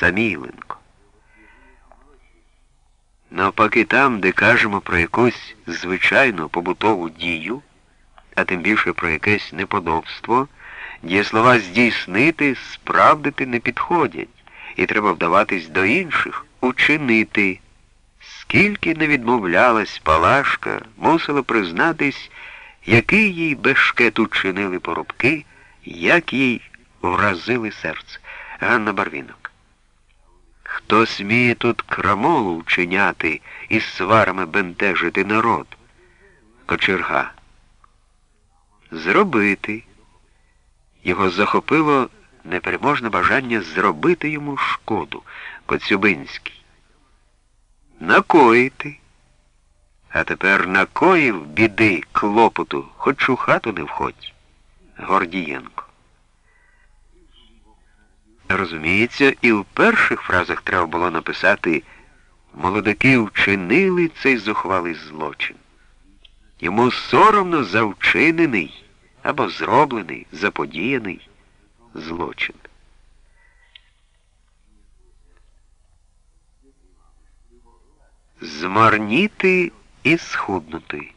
Самійленко. Навпаки, там, де кажемо про якусь звичайну побутову дію, а тим більше про якесь неподобство, дієслова здійснити, справдити не підходять, і треба вдаватись до інших, учинити. Скільки не відмовлялась Палашка, мусила признатись, який їй бешкет учинили поробки, як їй вразили серце. Ганна Барвінок. Хто сміє тут крамолу вчиняти і сварами бентежити народ? Кочерга. Зробити. Його захопило непереможне бажання зробити йому шкоду. Коцюбинський. Накоїти. А тепер накоїв біди, клопоту, хоч у хату не входь. Гордієнко. Розуміється, і в перших фразах треба було написати молодаки вчинили цей зухвалий злочин. Йому соромно за вчинений або зроблений, заподіяний злочин. Змарніти і схуднути.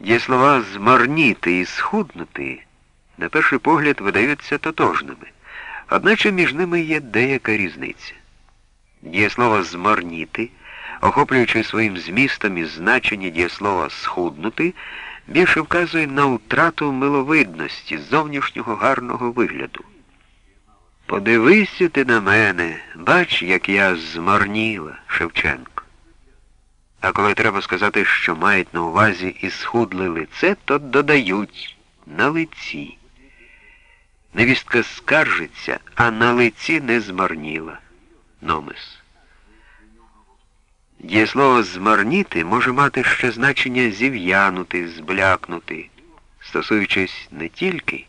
Дієслова змарніти і схуднути на перший погляд видаються тотожними. Одначе між ними є деяка різниця. Дієслово змарніти, охоплюючи своїм змістом і значення дієслова схуднути, більше вказує на втрату миловидності, зовнішнього гарного вигляду. Подивися ти на мене, бач, як я змарніла, Шевченко. А коли треба сказати, що мають на увазі і схудле лице, то додають на лиці. Невістка скаржиться, а на лиці не змарніла. Номес. Дієслово змарніти може мати ще значення зів'янути, зблякнути, стосуючись не тільки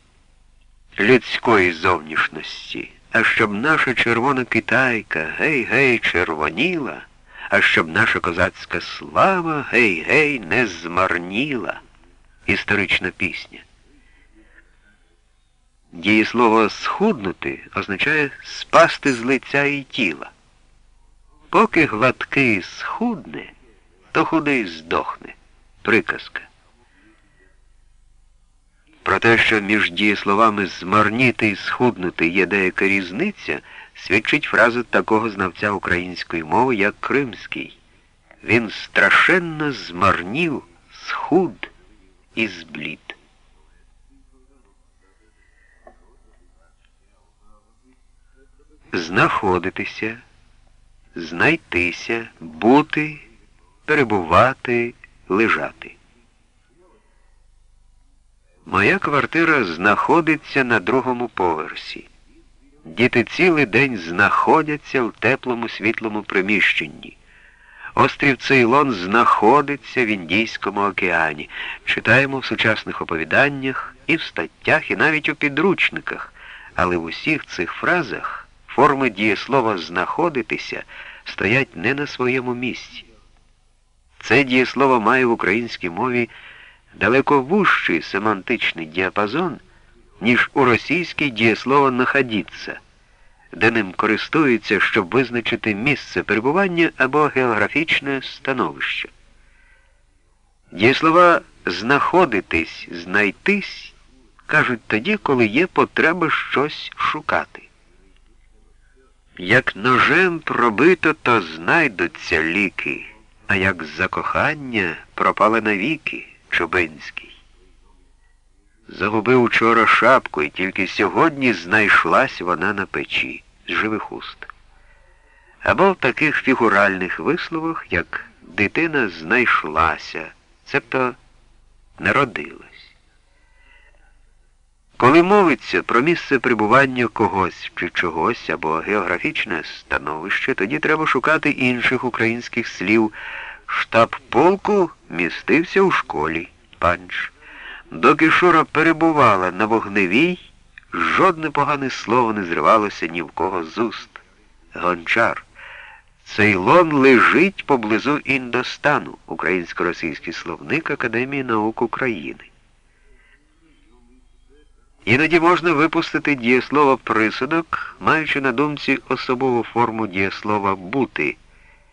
людської зовнішності, а щоб наша червона китайка гей-гей червоніла, а щоб наша козацька слава гей-гей не змарніла. Історична пісня. Дієслово схуднути означає спасти з лиця і тіла. Поки гладкий схудне, то худий здохне. Приказка. Про те, що між дієсловами змарніти і схуднути є деяка різниця, свідчить фраза такого знавця української мови, як Кримський. Він страшенно змарнів, схуд і зблід. Знаходитися, знайтися, бути, перебувати, лежати. Моя квартира знаходиться на другому поверсі. Діти цілий день знаходяться в теплому світлому приміщенні. Острів Цейлон знаходиться в Індійському океані. Читаємо в сучасних оповіданнях і в статтях, і навіть у підручниках, але в усіх цих фразах форми дієслова знаходитися стоять не на своєму місці. Це дієслово має в українській мові далеко вужчий семантичний діапазон, ніж у російській дієслово находіться, де ним користуються, щоб визначити місце перебування або географічне становище. Дієслова знаходитись, знайтись кажуть тоді, коли є потреба щось шукати. Як ножем пробито, то знайдуться ліки, а як за кохання пропали навіки Чубинський. Загубив учора шапку, і тільки сьогодні знайшлась вона на печі з живих уст. Або в таких фігуральних висловах, як дитина знайшлася, цебто народила. Коли мовиться про місце прибування когось чи чогось або географічне становище, тоді треба шукати інших українських слів. Штаб полку містився у школі. Панч. Доки Шура перебувала на вогневій, жодне погане слово не зривалося ні в кого з уст. Гончар. Цейлон лежить поблизу Індостану, українсько-російський словник Академії наук України. Іноді можна випустити дієслово присудок, маючи на думці особову форму дієслова бути.